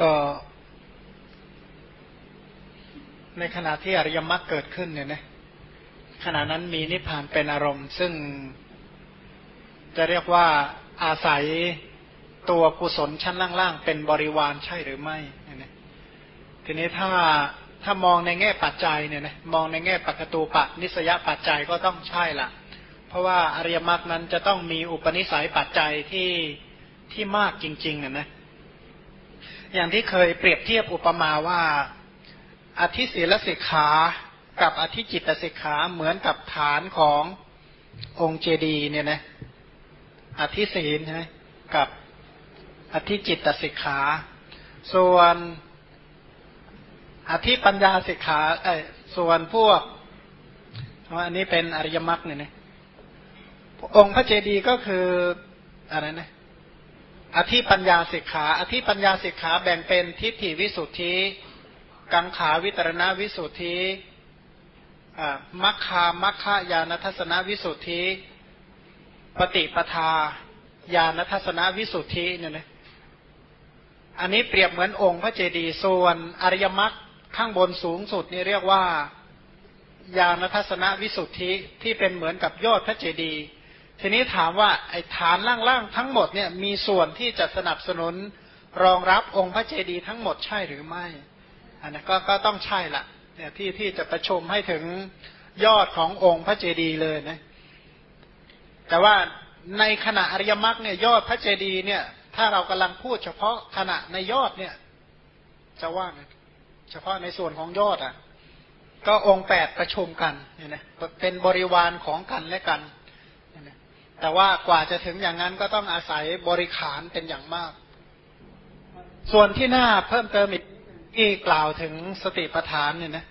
ก็ในขณะที่อริยมรรคเกิดขึ้นเนี่ยนะขณะนั้นมีนิพพานเป็นอารมณ์ ซึ่งจะเรียกว่าอาศัยตัวกุศลชั้นล่างๆ เป็นบริวารใช่หรือไม่เนี่ยทีนี้ถ้าถ้ามองในแง่ปัจจัยเนี่ยนะมองในแง่ปัจตูปะนิสยปัจจัยก็ต้องใช่ละเพราะว่าอริยมรรคนั้นจะต้องมีอุปนิสัยปัจจัยที่ที่มากจริงๆนะนะ อย่างที่เคยเปรียบเทียบอุปมาว่าอธิศีลสิกขา กับอธิจิตสิกขาเหมือนกับฐานขององค์เจดีเนี่ยนะอธิศีลใช่ไหมกับอธิจิตสิกขา ส่วนอธิปัญญาสิกขาเอ้ส่วนพวกอันนี้เป็นอริยมรรคเนี่ยนะองค์พระเจดีย์ก็คืออะไรนะ อธิปัญญาสิกขา อธิปัญญาสิกขาแบ่งเป็นทิฏฐิวิสุทธิ กังขาวิตรณวิสุทธิมัคคามัคคายานทัศนวิสุทธิ ปฏิปทาญาณทัศนวิสุทธิเนี่ยนะ อันนี้เปรียบเหมือนองค์พระเจดีย์ส่วนอริยมรรคข้างบนสูงสุดนี่เรียกว่าญาณทัศนวิสุทธิที่เป็นเหมือนกับยอดพระเจดีย์ ทีนี้ถามว่าไอ้ฐานล่างๆทั้งหมดเนี่ยมีส่วนที่จะสนับสนุนรองรับองค์พระเจดีย์ทั้งหมดใช่หรือไม่ อันนั้นก็ก็ต้องใช่ละเนี่ยที่ที่จะประชุมให้ถึงยอดขององค์พระเจดีย์เลยนะแต่ว่าในขณะอริยมรรคเนี่ยยอดพระเจดีย์เนี่ย ถ้าเรากำลังพูดเฉพาะขณะในยอดเนี่ย จะว่าไงเฉพาะในส่วนของยอดอะ ก็องค์แปดประชุมกันเนี่ยนะเป็นบริวารของกันและกัน แต่ว่ากว่าจะถึงอย่างนั้นก็ต้องอาศัยบริขารเป็นอย่างมาก ส่วนที่หน้าเพิ่มเติมอีกที่กล่าวถึงสติปัฏฐานเนี่ยนะ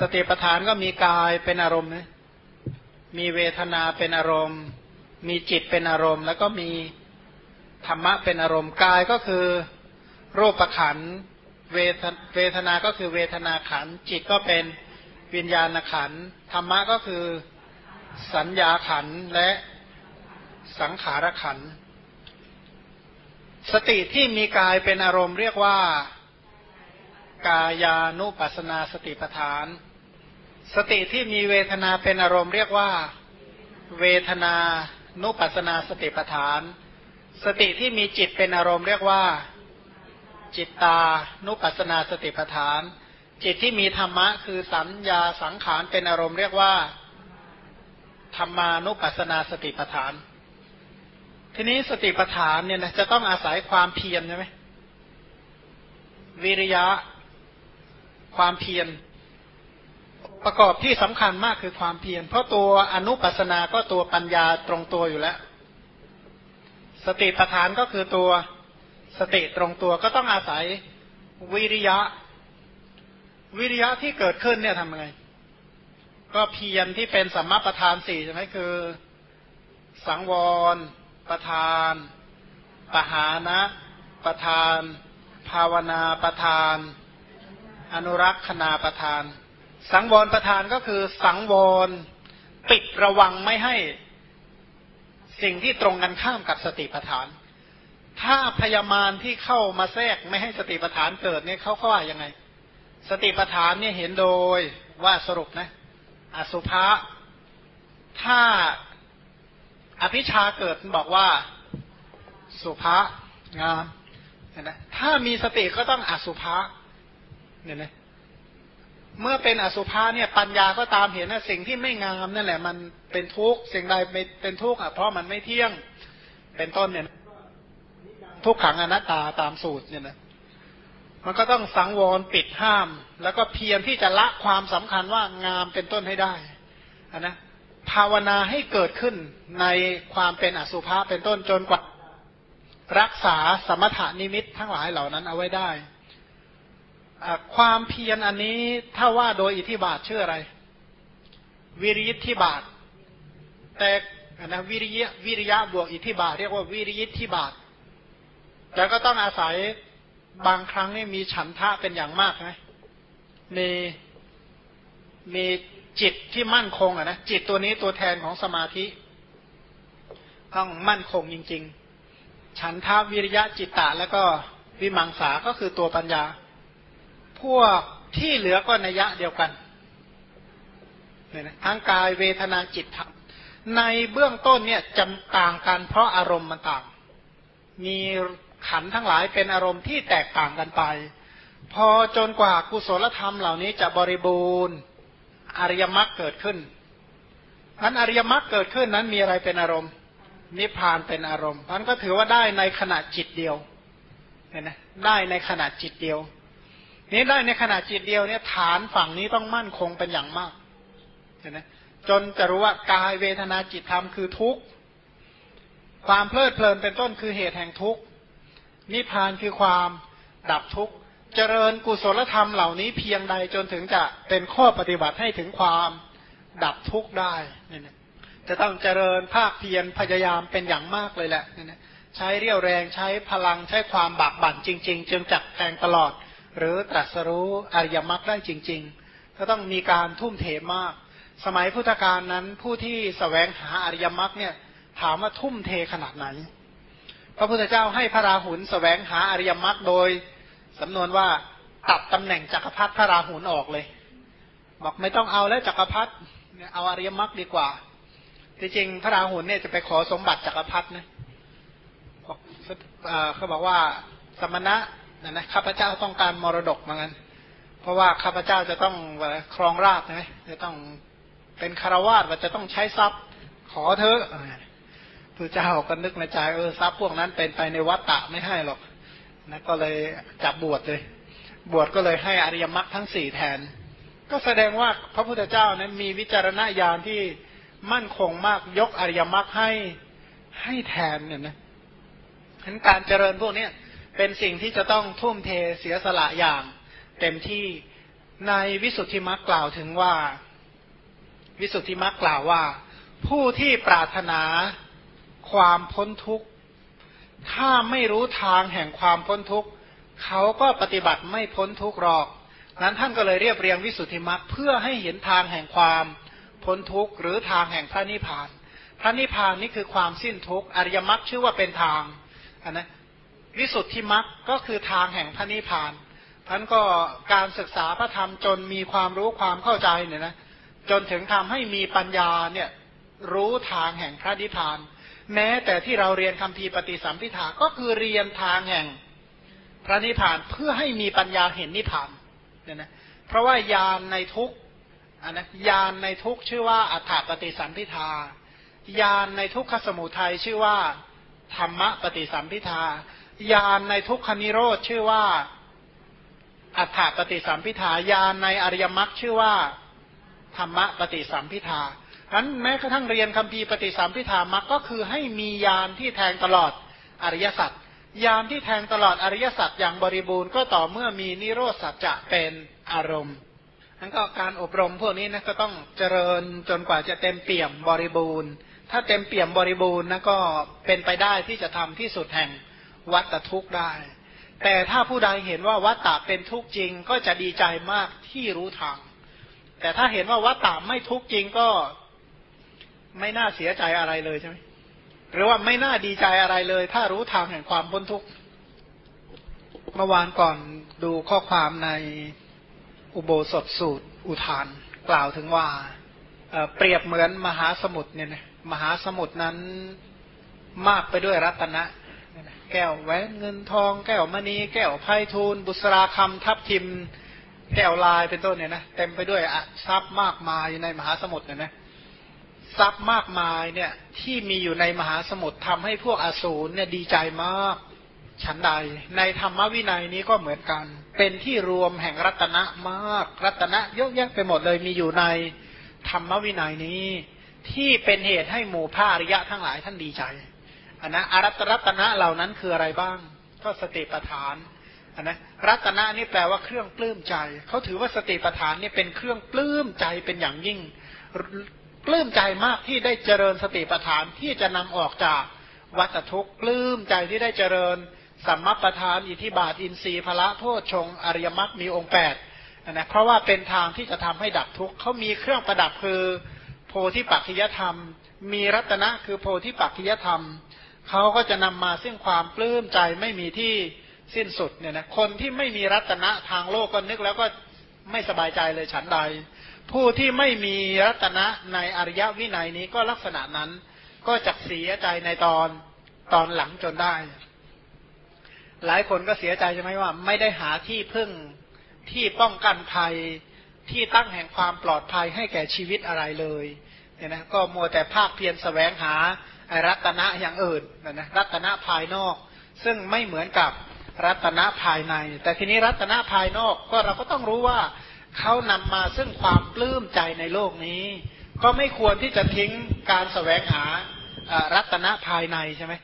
สติปัฏฐานก็มีกายเป็นอารมณ์นะมีเวทนาเป็นอารมณ์ มีจิตเป็นอารมณ์ แล้วก็มีธรรมะเป็นอารมณ์กายก็คือรูปขันเวทเวทนาก็คือเวทนาขันจิตก็เป็นวิญญาณขันธรรมะก็คือสัญญาขันและ สังขารขัน สติที่มีกายเป็นอารมณ์เรียกว่า กายานุปัสนาสติปทาน สติที่มีเวทนาเป็นอารมณ์เรียกว่า เวทนานุปัสนาสติปทาน สติที่มีจิตเป็นอารมณ์เรียกว่า จิตตานุปัสนาสติปทาน จิตที่มีธรรมะคือสัญญาสังขารเป็นอารมณ์เรียกว่าธรรมานุปัสนาสติปทาน ทีนี้สติปัฏฐานเนี่ยนะจะต้องอาศัยความเพียรใช่ไหมวิริยะ ความเพียร ประกอบที่สำคัญมากคือความเพียร เพราะตัวอนุปัสนาก็ตัวปัญญาตรงตัวอยู่แล้ว สติปัฏฐานก็คือตัวสติตรงตัวก็ต้องอาศัยวิริยะ วิริยะที่เกิดขึ้นเนี่ยทำยังไงก็เพียรที่เป็นสัมมาประธานสี่ใช่ไหมคือ สังวร ประธาน ปหานะ ประธาน ภาวนาประธาน อนุรักษณาประธาน สังวรประธานก็คือสังวรปิดระวังไม่ให้สิ่งที่ตรงกันข้ามกับสติปัฏฐาน ถ้าพยามารที่เข้ามาแทรกไม่ให้สติปัฏฐานเกิดเนี่ยเขาเขาว่ายังไง สติปัฏฐานเนี่ยเห็นโดยว่าสรุปนะ อสุภะถ้า อภิชาเกิดบอกว่าสุภะงามเห็นไหมถ้ามีสติก็ต้องอสุภะเนี่ยนะเมื่อเป็นอสุภะเนี่ยปัญญาก็ตามเห็นนะสิ่งที่ไม่งามนั่นแหละ มันเป็นทุกข์สิ่งใดเป็นทุกข์อะเพราะมันไม่เที่ยงเป็นต้นเนี่ยทุกขังอนัตตาตามสูตรเนี่ยนะมันก็ต้องสังวรปิดห้าม แล้วก็เพียรที่จะละความสำคัญว่างามเป็นต้นให้ได้อันนะ ภาวนาให้เกิดขึ้นในความเป็นอสุภะเป็นต้นจนกว่า รักษาสมถานิมิตทั้งหลายเหล่านั้นเอาไว้ได้ ความเพียรอันนี้ถ้าว่าโดยอิทธิบาทชื่ออะไร วิริยิทธิบาท แต่นะวิริยะวิริยะบวกอิทธิบาท เรียกว่าวิริยิทธิบาท แล้วก็ต้องอาศัยบางครั้งนี่มีฉันทะเป็นอย่างมากไหมมีมี จิตที่มั่นคงอะนะจิตตัวนี้ตัวแทนของสมาธิต้องมั่นคงจริง ๆ ฉันทาวิริยะจิตตะแล้วก็วิมังสาก็คือตัวปัญญา พวกที่เหลือก็นัยยะเดียวกันเนี่ยนะทั้งกายเวทนาจิตธรรมในเบื้องต้นเนี่ยจำต่างกัน เพราะอารมณ์มันต่าง มีขันทั้งหลายเป็นอารมณ์ที่แตกต่างกันไป พอจนกว่ากุศลธรรมเหล่านี้จะบริบูรณ์ อริยมรรคเกิดขึ้นนั้นอริยมรรคเกิดขึ้นนั้นมีอะไรเป็นอารมณ์ นิพพานเป็นอารมณ์มันก็ถือว่าได้ในขณะจิตเดียวเห็นไหมได้ในขณะจิตเดียว นี้ได้ในขณะจิตเดียวเนี่ยฐานฝั่งนี้ต้องมั่นคงเป็นอย่างมากเห็นไหมจนจะรู้ว่ากายเวทนาจิตธรรมคือทุกข์ความเพลิดเพลินเป็นต้นคือเหตุแห่งทุกข์นิพพานคือความดับทุกข์ เจริญกุศลธรรมเหล่านี้เพียงใดจนถึงจะเป็นข้อปฏิบัติให้ถึงความดับทุกข์ได้เนี่ยจะต้องเจริญภาคเพียรพยายามเป็นอย่างมากเลยแหละนี่ยใช้เรี่ยวแรงใช้พลังใช้ความบากบั่นจริง ๆ จึงจักแทงตลอด หรือตรัสรู้อริยมรรคได้จริง ๆ ก็ต้องมีการทุ่มเทมาก สมัยพุทธกาลนั้นผู้ที่สแสวงหาอริยมรรคเนี่ยถามว่าทุ่มเทขนาดไหน พระพุทธเจ้าให้พระราหุลสแสวงหาอริยมรรคโดย สำนวนว่าตัดตำแหน่งจักรพรรดิพระราหุลออกเลย บอกไม่ต้องเอาแล้วจักรพรรดิเอาอริยมรรคดีกว่าที่จริงพระราหุลเนี่ยจะไปขอสมบัติจักรพรรดินะเขาบอกว่าสมณะนะนะข้าพเจ้าต้องการมรดกเหมือนกันเพราะว่าข้าพเจ้าจะต้องครองราชใช่ไหมจะต้องเป็นคารวาสว่าจะต้องใช้ทรัพย์ ขอเธอพระเจ้าก็นึกในใจเออทรัพย์พวกนั้นเป็นไปในวัฏฏะไม่ให้หรอก นะก็เลยจับบวชเลย บวชก็เลยให้อริยมรรคทั้งสี่แทน ก็แสดงว่าพระพุทธเจ้านั้นมีวิจารณญาณที่มั่นคงมากยกอริยมรรคให้ให้แทนเนี่ยนะฉะนั้นการเจริญพวกนี้เป็นสิ่งที่จะต้องทุ่มเทเสียสละอย่าง เต็มที่ในวิสุทธิมรรคกล่าวถึงว่า วิสุทธิมรรคกล่าวว่า ผู้ที่ปรารถนาความพ้นทุกข์ ถ้าไม่รู้ทางแห่งความพ้นทุกข์เขาก็ปฏิบัติไม่พ้นทุกข์หรอก นั้นท่านก็เลยเรียบเรียงวิสุทธิมรรคเพื่อให้เห็นทางแห่งความพ้นทุกข์หรือทางแห่งพระนิพพาน พระนิพพานนี่คือความสิ้นทุกข์อริยมรรคชื่อว่าเป็นทางนนะวิสุทธิมรรคก็คือทางแห่งพระนิพพานท่านก็การศึกษาพระธรรมจนมีความรู้ความเข้าใจเนี่ยนะจนถึงทำให้มีปัญญาเนี่ยรู้ทางแห่งพระนิพพาน แม้แต่ที่เราเรียนคำพีปฏิสัมพิธาก็คือเรียนทางแห่งพระนิพพานเพื่อให้มีปัญญาเห็นนิพพานเนี่ยนะเพราะว่ายานในทุกอันนะยานในทุกชื่อว่าอัฏฐปฏิสัมพิทายานในทุกขสมุทัยชื่อว่าธรรมะปฏิสัมพิทายานในทุกขนิโรธชื่อว่า อัฏฐปฏิสัมพิทายานในอริยมรรคชื่อว่าธรรมะปฏิสัมพิทา นั้นแม้กระทั่งเรียนคำพีปฏิสัมพิธามรรคก็คือให้มียานที่แทงตลอดอริยสัจยานที่แทงตลอดอริยสัจอย่างบริบูรณ์ก็ต่อเมื่อมีนิโรธสัจจะเป็นอารมณ์นั้นก็การอบรมพวกนี้นะก็ต้องเจริญจนกว่าจะเต็มเปี่ยมบริบูรณ์ ถ้าเต็มเปี่ยมบริบูรณ์นะก็เป็นไปได้ที่จะทำที่สุดแห่งวัตทุกข์ได้ แต่ถ้าผู้ใดเห็นว่าวัตตะเป็นทุกข์จริงก็จะดีใจมากที่รู้ทาง แต่ถ้าเห็นว่าวัตตะไม่ทุกข์จริงก็ ไม่น่าเสียใจอะไรเลยใช่ไหมหรือว่าไม่น่าดีใจอะไรเลย ถ้ารู้ทางแห่งความพ้นทุกข์เมื่อวานก่อนดูข้อความในอุโบสถสูตรอุทาน กล่าวถึงว่าเปรียบเหมือนมหาสมุทรเนี่ยนะมหาสมุทรนั้นมากไปด้วยรัตนะ แก้วแหวนเงินทอง แก้วมณี แก้วไพทูลบุษราคำทับทิม แก้วลายเป็นต้นเนี่ยนะเต็มไปด้วยทรัพย์มากมายในมหาสมุทรเนี่ยนะ ทรัพย์มากมายเนี่ยที่มีอยู่ในมหาสมุทรทำให้พวกอสูรเนี่ยดีใจมาก ฉันใด ในธรรมวินัยนี้ก็เหมือนกัน เป็นที่รวมแห่งรัตนะมาก รัตนะเยอะแยะไปหมดเลยมีอยู่ในธรรมวินัยนี้ ที่เป็นเหตุให้หมู่พระอริยะทั้งหลายท่านดีใจอันนะอารัตรัตนะเหล่านั้นคืออะไรบ้าง ก็สติปัฏฐานอันนะรัตนะนี่แปลว่าเครื่องปลื้มใจเขาถือว่าสติปัฏฐานนี่เป็นเครื่องปลื้มใจเป็นอย่างยิ่ง ปลื้มใจมากที่ได้เจริญสติปัฏฐานที่จะนำออกจากวัฏทุกข์ปลื้มใจที่ได้เจริญสัมมาประธานอิทิบาทอินทรีย์พละโพชงอริยมรรคมีองค์แปดนะเพราะว่าเป็นทางที่จะทำให้ดับทุกข์เขามีเครื่องประดับคือโพธิปัจจยธรรม มีรัตนะคือโพธิปัจจยธรรมเขาก็จะนำมาซึ่งความปลื้มใจไม่มีที่สิ้นสุดเนี่ยนะคนที่ไม่มีรัตนะทางโลกก็นึกแล้วก็ไม่สบายใจเลยฉันใด ผู้ที่ไม่มีรัตนะในอริยวินัยนี้ก็ลักษณะนั้น ก็จะเสียใจในตอนตอนหลังจนได้ หลายคนก็เสียใจใช่ไหมว่า ไม่ได้หาที่พึ่งที่ป้องกันภัยที่ตั้งแห่งความปลอดภัยให้แก่ชีวิตอะไรเลยเนี่ยนะก็มัวแต่ภาคเพียรแสวงหารัตนะอย่างอื่นนะนะรัตนะภายนอก ซึ่งไม่เหมือนกับรัตนะภายใน แต่ทีนี้รัตนะภายนอกก็เราก็ต้องรู้ว่า เขานำมาซึ่งความปลื้มใจในโลกนี้ ก็ไม่ควรที่จะทิ้งการแสวงหารัตนะภายในใช่ไหม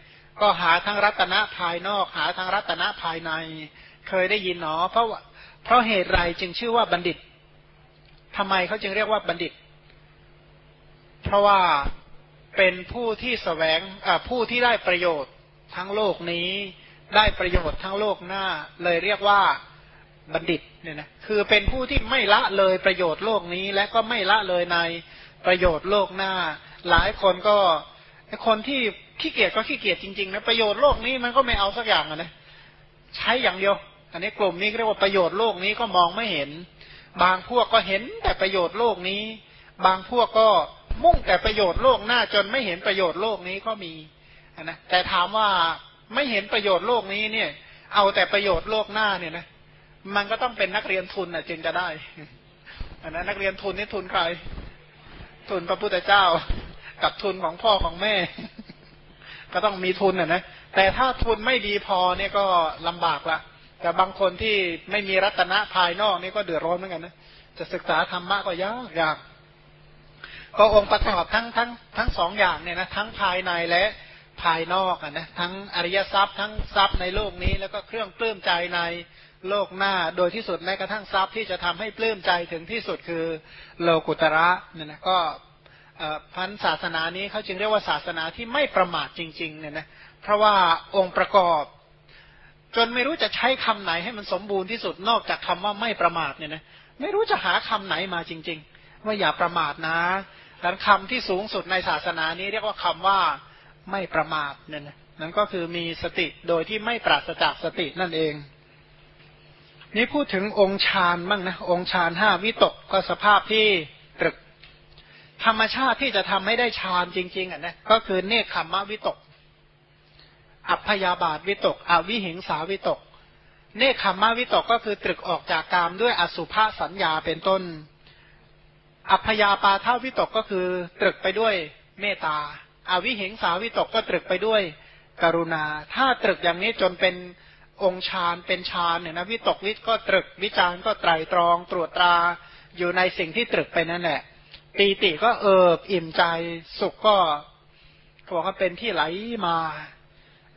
ก็หาทั้งรัตนะภายนอก หาทั้งรัตนะภายใน เคยได้ยินหนอ เพราะเพราะเหตุไรจึงชื่อว่าบัณฑิตทำไมเขาจึงเรียกว่าบัณฑิต เพราะว่าเป็นผู้ที่สแสวงผู้ที่ได้ประโยชน์ทั้งโลกนี้ได้ประโยชน์ทั้งโลกหน้า เลยเรียกว่า บัณฑิตเนี่ยนะคือเป็นผู้ที่ไม่ละเลยประโยชน์โลกนี้ และก็ไม่ละเลยในประโยชน์โลกหน้า หลายคนก็คนที่ขี้เกียจก็ขี้เกียจจริงๆนะประโยชน์โลกนี้มันก็ไม่เอาสักอย่างนะใช้อย่างเดียว อันนี้กลุ่มนี้เรียกว่าประโยชน์โลกนี้ก็มองไม่เห็น บางพวกก็เห็นแต่ประโยชน์โลกนี้ บางพวกก็มุ่งแต่ประโยชน์โลกหน้าจนไม่เห็นประโยชน์โลกนี้ก็มีนะแต่ถามว่าไม่เห็นประโยชน์โลกนี้เนี่ย เอาแต่ประโยชน์โลกหน้าเนี่ยนะ มันก็ต้องเป็นนักเรียนทุนนะจึงจะได้อันนั้นนักเรียนทุนนี่ทุนใคร ทุนพระพุทธเจ้า กับทุนของพ่อของแม่ ก็ต้องมีทุนอะนะแต่ถ้าทุนไม่ดีพอเนี่ยก็ลำบากละแต่บางคนที่ไม่มีรัตนะภายนอกนี่ก็เดือดร้อนเหมือนกันนะจะศึกษาธรรมะก็ยากยากก็องค์ประกอบทั้งทั้งทั้งสองอย่างเนี่ยนะทั้งภายในและภายนอกอะนะทั้งอริยทรัพย์ทั้งทรัพย์ในโลกนี้ แล้วก็เครื่องปลื้มใจใน โลกหน้าโดยที่สุดแม้กระทั่งทรัพย์ที่จะทำให้ปลื้มใจถึงที่สุดคือโลกุตระเนี่ยนะก็พันศาสนานี้เขาจึงเรียกว่าศาสนาที่ไม่ประมาทจริง ๆ เนี่ยนะเพราะว่าองค์ประกอบ จนไม่รู้จะใช้คำไหนให้มันสมบูรณ์ที่สุดนอกจากคำว่าไม่ประมาทเนี่ยนะไม่รู้จะหาคำไหนมาจริง ๆ ว่าอย่าประมาทนะดังคำที่สูงสุดในศาสนานี้เรียกว่าคำว่าไม่ประมาทเนี่ยนะนั่นก็คือมีสติโดยที่ไม่ปราศจากสตินั่นเอง นี่พูดถึงองค์ฌานบ้างนะ องค์ฌานห้าวิตกก็สภาพที่ตรึก ธรรมชาติที่จะทำให้ได้ฌานจริง ๆอะนะก็คือเนคขมมะวิตก อัพยาบาทวิตก อวิหิงสาวิตก เนคขมมะวิตกก็คือตรึกออกจากกามด้วยอสุภาสัญญาเป็นต้น อัพยาปาท่าวิตกก็คือตรึกไปด้วยเมตตาอาวิเหงสาวิตกก็ตรึกไปด้วยกรุณา ถ้าตรึกอย่างนี้จนเป็น องค์ฌานเป็นฌานเนี่ยนะวิตกวิก็ตรึกวิจารก็ไตรตรองตรวจตราอยู่ในสิ่งที่ตรึกไปนั่นแหละปีติก็เอิบอิ่มใจสุขก็บอกว่าเป็นที่ไหลมา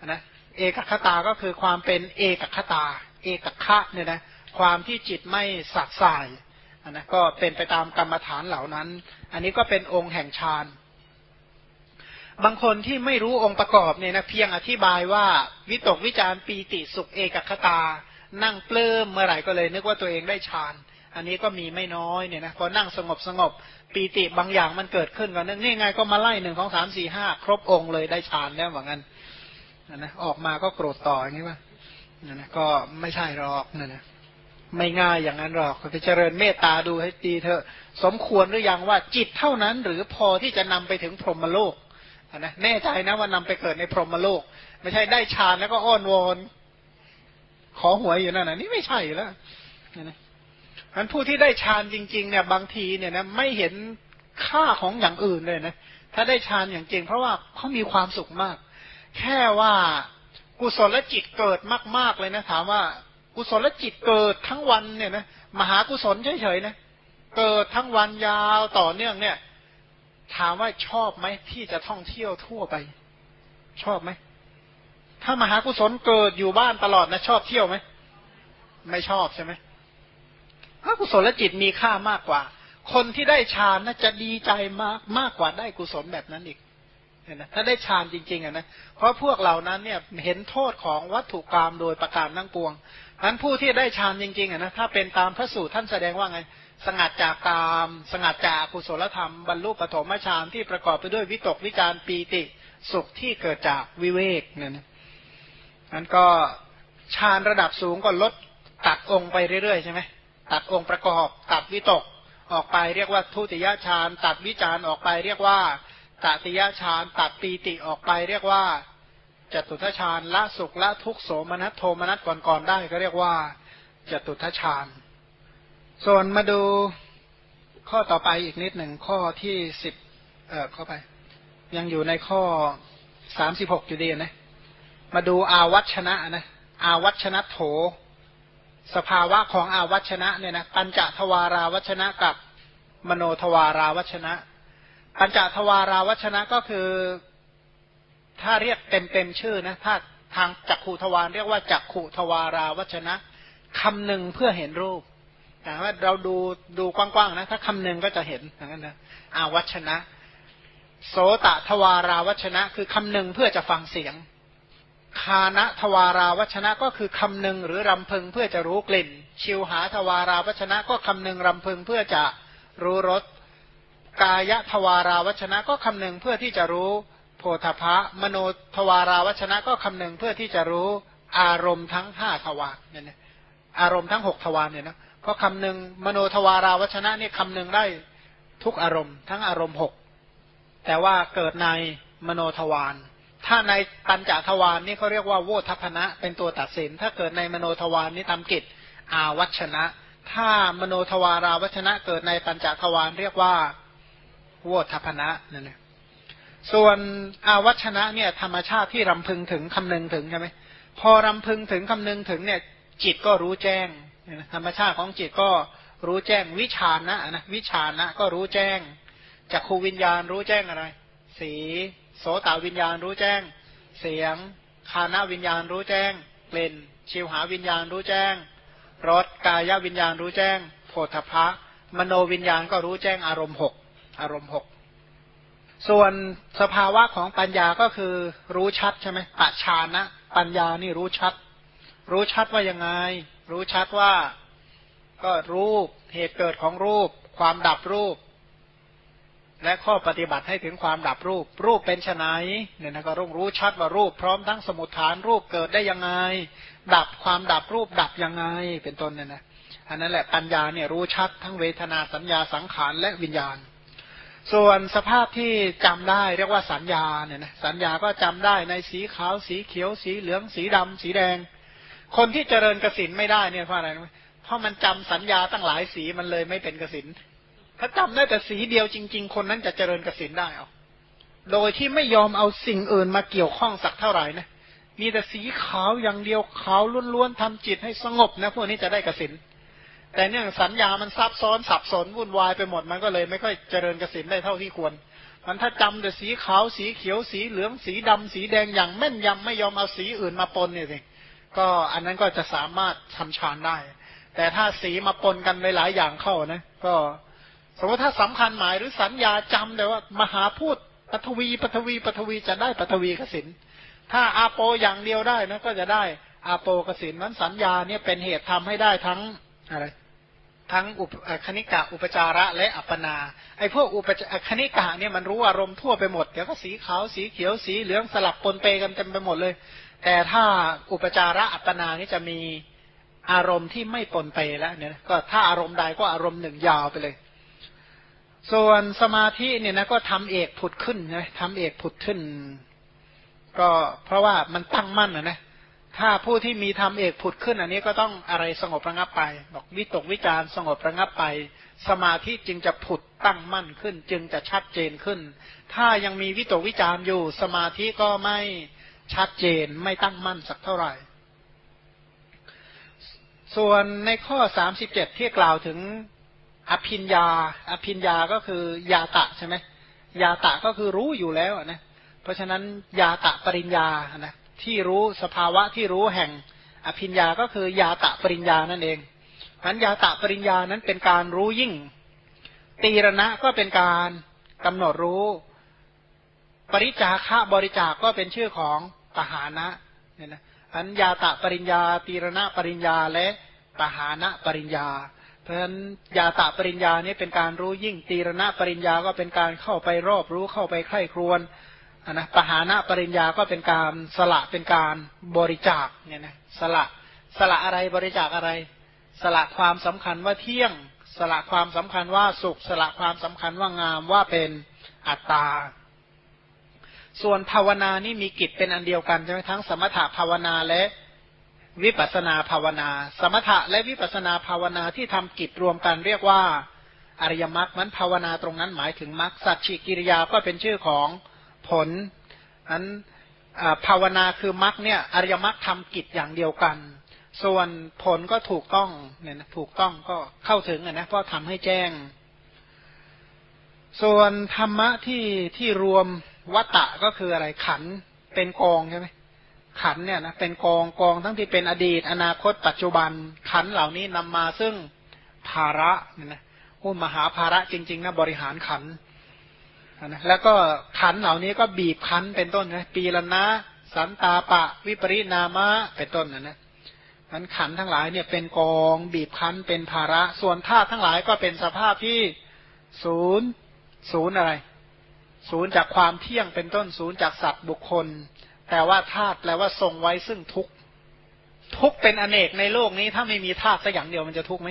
นะเอกคตาก็คือความเป็นเอกคตา เอกคะเนี่ยนะความที่จิตไม่สักสายนะก็เป็นไปตามกรรมฐานเหล่านั้น อันนี้ก็เป็นองค์แห่งฌาน บางคนที่ไม่รู้องค์ประกอบเนี่ยนะเพียงอธิบายว่าวิตกวิจารปีติสุขเอกคตา นั่งเปลื้มเมื่อไหร่ก็เลยนึกว่าตัวเองได้ฌานอันนี้ก็มีไม่น้อยเนี่ยนะพอนั่งสงบสงบปีติบางอย่างมันเกิดขึ้นก็นึกนี่ไงก็มาไล่หนึ่งของสามสี่ห้าครบองค์เลยได้ฌานแล้วว่างั้นนะออกมาก็โกรธต่ออย่างนี้ว่านะก็ไม่ใช่หรอกนะนะไม่ง่ายอย่างนั้นหรอกไปเจริญเมตตาดูให้ดีเถอะ สมควรหรือยังว่าจิตเท่านั้น หรือพอที่จะนำไปถึงพรหมโลก นะแน่ใจนะว่านำไปเกิดในพรหมโลก ไม่ใช่ได้ฌานแล้วก็อ้อนวอนขอหวยอยู่นั่นนะนี่ไม่ใช่แล้วนะมันผู้ที่ได้ฌานจริง ๆ เนี่ย บางทีเนี่ยนะไม่เห็นค่าของอย่างอื่นเลยนะถ้าได้ฌานอย่างจริง เพราะว่าเขามีความสุขมาก แค่ว่ากุศลจิตเกิดมาก ๆเลยนะถามว่ากุศลจิตเกิดทั้งวันเนี่ยนะมหากุศลเฉยๆนะเกิดทั้งวันยาวต่อเนื่องเนี่ย ถามว่าชอบไหมที่จะท่องเที่ยวทั่วไป ชอบไหม ถ้ามหากุศลเกิดอยู่บ้านตลอดนะชอบเที่ยวไหมไม่ชอบใช่ไหมพระกุศลจิตมีค่ามากกว่า คนที่ได้ฌานน่าจะดีใจมากมากกว่าได้กุศลแบบนั้นอีกเห็นไหมถ้าได้ฌานจริงๆอะนะเพราะพวกเหล่านั้นเนี่ยเห็นโทษของวัตถุกรรมโดยประการทั้งปวงนั้นผู้ที่ได้ฌานจริงๆอะนะถ้าเป็นตามพระสูตรท่านแสดงว่าไง สงัดจากกาม สงัดจากกุศลธรรม บรรลุปฐมฌานที่ประกอบไปด้วยวิตกวิจารปีติ สุขที่เกิดจากวิเวกนี่นนั้นก็ฌานระดับสูงก็ลดตัดองค์ไปเรื่อยๆใช่ไหมตัดองค์ประกอบตัดวิตกออกไปเรียกว่าทุติยฌานตัดวิจารออกไปเรียกว่าตติยฌานตัดปีติออกไป เรียกว่าจตุทฌานละสุขละทุกโสมนัสโทมนัสก่อนๆได้ก็เรียกว่าจตุทฌาน ส่วนมาดูข้อต่อไปอีกนิดหนึ่งข้อที่สิบเออเข้าไป ยังอยู่ในข้อสามสิบหกอยู่ดีนะ มาดูอาวัชนะนะอาวัชนะโถ สภาวะของอาวัชนะเนี่ยนะปัญจทวาราวัชนะกับมโนทวาราวัชนะปัญจทวาราวัชนะก็คือ ถ้าเรียกเต็มเต็มชื่อนะถ้าทางจักขูทวารเรียกว่าจักขูทวาราวัชนะคำหนึ่งเพื่อเห็นรูป แต่ว่าเราดูดูกว้างๆนะ ถ้าคำหนึ่งก็จะเห็นอย่างนั้นนะอาวัชนะ โสตทวาราวัชนะ คือคำหนึ่งเพื่อจะฟังเสียง คานะทวาราวัชนะก็คือคำหนึ่งหรือรำพึงเพื่อจะรู้กลิ่น ชิวหาทวาราวัชนะ ก็คำหนึ่งรำพึงเพื่อจะรู้รสกายทวาราวัชนะก็คำหนึ่งเพื่อที่จะรู้โพธพะมโนทวาราวัชนะก็คำหนึ่งเพื่อที่จะรู้อารมณ์ทั้งห้าทวารเนี่ยอารมณ์ทั้งหกทวารเนี่ยนะ เพราคำหนึ่งมโนทวาราวัชนะนี่คำหนึ่งได้ทุกอารมณ์ทั้งอารมณ์หกแต่ว่าเกิดในมโนทวารถ้าในปัญจทวารนนี่เขาเรียกว่าโวทัพนะเป็นตัวตัดสิน ถ้าเกิดในมโนทวารนนี่ทำกิจอาวัชนะ ถ้ามโนทวาราวัชนะ เกิดในปัญจทวารเรียกว่าโวทัพนะนั่นเองส่วนอาวัชนะเนี่ยธรรมชาติที่รำพึงถึงคำนึงถึงใช่ไหมพอรำพึงถึงคำนึงถึงเนี่ยจิตก็รู้แจ้ง ธรรมชาติของจิตก็รู้แจ้งวิชานะนะวิชานะก็รู้แจ้งจากครูวิญญาณรู้แจ้งอะไร สีโสตวิญญาณรู้แจ้ง เสียงคานาวิญญาณรู้แจ้งกลิ่นชิวหาวิญญาณรู้แจ้งรสกายวิญญาณรู้แจ้งโพธพะมโนวิญญาณก็รู้แจ้งอารมณ์หกอารมณ์หกส่วนสภาวะของปัญญาก็คือรู้ชัดใช่ไหมปัจชานะ ปัญญานี่รู้ชัด รู้ชัดว่ายังไง รู้ชัดว่าก็รูปเหตุเกิดของรูป ความดับรูป และข้อปฏิบัติให้ถึงความดับรูป รูปเป็นไนเนี่ยนะก็ต้องรู้ชัดว่ารูปพร้อมทั้งสมุทฐานรูปเกิดได้ยังไง ดับความดับรูปดับยังไงเป็นต้นเนี่ยนะอันนั้นแหละปัญญาเนี่ยรู้ชัดทั้งเวทนาสัญญาสังขารและวิญญาณ ส่วนสภาพที่จำได้เรียกว่าสัญญาเนี่ยนะสัญญาก็จำได้ในสีขาวสีเขียวสีเหลืองสีดำสีแดง คนที่เจริญกสินไม่ได้เนี่ยเพราะอะไรเพราะมันจำสัญญาตั้งหลายสีมันเลยไม่เป็นกสินถ้าจำได้แต่สีเดียวจริง ๆ คนนั้นจะเจริญกสินได้เอาโดยที่ไม่ยอมเอาสิ่งอื่นมาเกี่ยวข้องสักเท่าไหร่นะมีแต่สีขาวอย่างเดียวขาวล้วนๆทำจิตให้สงบนะพวกนี้จะได้กสินแต่เนี่ยสัญญามันซับซ้อนสับสนวุ่นวายไปหมดมันก็เลย ไม่ค่อยเจริญกสินได้เท่าที่ควร มันถ้าจำแต่สีขาวสีเขียวสีเหลืองสีดำสีแดงอย่างแม่นยำไม่ยอมเอาสีอื่นมาปนเนี่ยสิ ก็อันนั้นก็จะสามารถทำฌานได้ แต่ถ้าสีมาปนกันหลายๆอย่างเข้านะ ก็สมมติถ้าสำคัญหมายหรือสัญญาจำแต่ว่ามหาพูดปฐวีปฐวีปฐวีจะได้ปฐวีกสินถ้าอาโปอย่างเดียวได้นะก็จะได้อาโปกสินนั้นสัญญาเนี่ยเป็นเหตุทำให้ได้ทั้งอะไรทั้งอุปคณิกะอุปจาระและอัปปนาไอ้พวกอุปคณิกะเนี่ยมันรู้อารมณ์ทั่วไปหมดเดี๋ยวก็สีขาวสีเขียวสีเหลืองสลับปนเปกันเต็มไปหมดเลย แต่ถ้าอุปจาระอัปนานี่จะมีอารมณ์ที่ไม่ปนเปแล้วเนี่ยก็ถ้าอารมณ์ใดก็อารมณ์หนึ่งยาวไปเลย ส่วนสมาธิเนี่ยนะก็ทำเอกผุดขึ้นนะทำเอกผุดขึ้น ก็เพราะว่ามันตั้งมั่นนะนะถ้าผู้ที่มีทำเอกผุดขึ้น อันนี้ก็ต้องอะไรสงบระงับไป บอกวิตกวิจารสงบระงับไป สมาธิจึงจะผุดตั้งมั่นขึ้น จึงจะชัดเจนขึ้น ถ้ายังมีวิตกวิจารอยู่ สมาธิก็ไม่ ชัดเจนไม่ตั้งมั่นสักเท่าไหร่ ส่วนในข้อสามสิบเจ็ดที่กล่าวถึงอภิญญาอภิญญาก็คือยาตะใช่ไหมยาตะก็คือรู้อยู่แล้วนะ เพราะฉะนั้นยาตะปริญญานะที่รู้สภาวะที่รู้แห่ง อภิญญาก็คือยาตะปริญญานั่นเองนั้นยาตะปริญญานั้นเป็นการรู้ยิ่ง ตีรณะก็เป็นการกำหนดรู้ ปริจาคะบริจาคก็เป็นชื่อของปหานะเนี่ยนะอันยาตะปริญญา ตีรณะปริญญาและปหานะปริญญา เพราะฉะนั้นยาตะปริญญานี้เป็นการรู้ยิ่งตีรณะปริญญาก็เป็นการเข้าไปรอบรู้เข้าไปใคร่ครวนนะปหานะปริญญาก็เป็นการสละเป็นการบริจาคเนี่ยนะสละสละอะไรบริจาคอะไร สละความสำคัญว่าเที่ยง สละความสำคัญว่าสุข สละความสำคัญว่างามว่าเป็นอัตตา ส่วนภาวนานี่มีกิจเป็นอันเดียวกันใช่ไหมทั้งสมถะภาวนาและวิปัสนาภาวนา สมถะและวิปัสนาภาวนาที่ทำกิจรวมกันเรียกว่าอริยมรรคมันภาวนาตรงนั้นหมายถึงมรรคสัจฉิกิริยาก็เป็นชื่อของผลนั้นภาวนาคือมรรคเนี่ยอริยมรรคทำกิจอย่างเดียวกัน ส่วนผลก็ถูกต้องเนี่ยนะถูกต้องก็เข้าถึงนะเพราะทำให้แจ้ง ส่วนธรรมะที่ที่รวม วัตตะก็คืออะไรขันเป็นกองใช่ไหมขันเนี่ยนะเป็นกองกองทั้งที่เป็นอดีต อนาคต ปัจจุบันขันเหล่านี้นำมาซึ่งภาระเนี่ยนะผู้มหาภาระจริงๆนะบริหารขันนะแล้วก็ขันเหล่านี้ก็บีบคั้นเป็นต้นนะปีละนะ สันตาปะ วิปริณามะเป็นต้นนะนะนั้นขันทั้งหลายเนี่ยเป็นกองบีบคั้นเป็นภาระ ส่วนธาตุทั้งหลายก็เป็นสภาพที่ศูนย์ศูนย์อะไร ศูนย์จากความเที่ยงเป็นต้นศูนย์จากสัตว์บุคคล แต่ว่าธาตุแปลว่าทรงไว้ซึ่งทุกทุกเป็นอเนกในโลกนี้ ถ้าไม่มีธาตุสักอย่างเดียวมันจะทุกไหม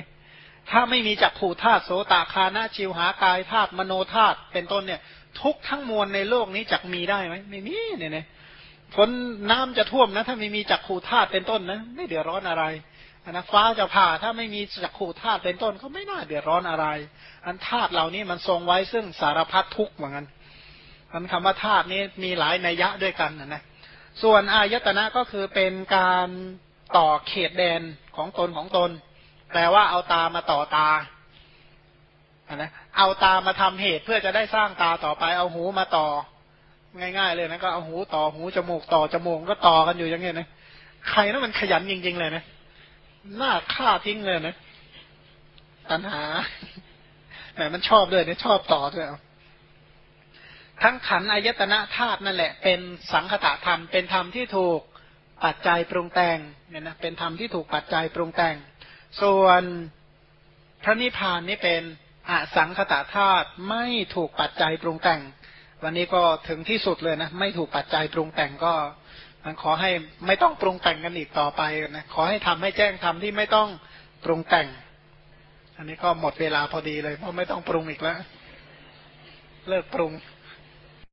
ถ้าไม่มีจักขู่ธาตุโสตาคานะชิวหากายธาตุมโนธาตุเป็นต้นเนี่ย ทุกทั้งมวลในโลกนี้จักมีได้ไหมไม่มีเนี่ยนะฝนน้ำจะท่วมนะ ถ้าไม่มีจักขู่ธาตุเป็นต้นนะ ไม่เดือดร้อนอะไรนะฟ้าจะผ่าถ้าไม่มีจักขู่ธาตุเป็นต้นก็ไม่น่าเดือดร้อนอะไร อันธาตุเหล่านี้มันทรงไว้ซึ่งสารพัดทุกข์เหมือนกัน อันคำว่าธาตุนี้มีหลายนัยยะด้วยกันนะนะส่วนอายตนะก็คือเป็นการต่อเขตแดนของตนของตน แปลว่าเอาตามาต่อตานะเอาตามาทำเหตุเพื่อจะได้สร้างตาต่อไป เอาหูมาต่อ ง่าย ๆ เลยนะก็เอาหูต่อหูจมูกต่อจมูกก็ต่อกันอยู่อย่างเงี้ยนะใครนั้นมันขยันจริง ๆ เลยนะหน้าฆ่าทิ้งเลยนะตัณหาแต่มันชอบด้วยเนี่ยชอบต่อด้วย ทั้งขันอายตนะธาตุนั่นแหละ เป็นสังคตะธรรม เป็นธรรมที่ถูกปัจจัยปรุงแต่งเนี่ยนะเป็นธรรมที่ถูกปัจจัยปรุงแต่ง ส่วนพระนิพพานนี่เป็นอสังคตาธาตุไม่ถูกปัจจัยปรุงแต่ง วันนี้ก็ถึงที่สุดเลยนะไม่ถูกปัจจัยปรุงแต่งก็มันขอให้ไม่ต้องปรุงแต่งกันอีกต่อไปนะขอให้ทำให้แจ้งทำที่ไม่ต้องปรุงแต่ง อันนี้ก็หมดเวลาพอดีเลยเพราะไม่ต้องปรุงอีกแล้ว เลิกปรุง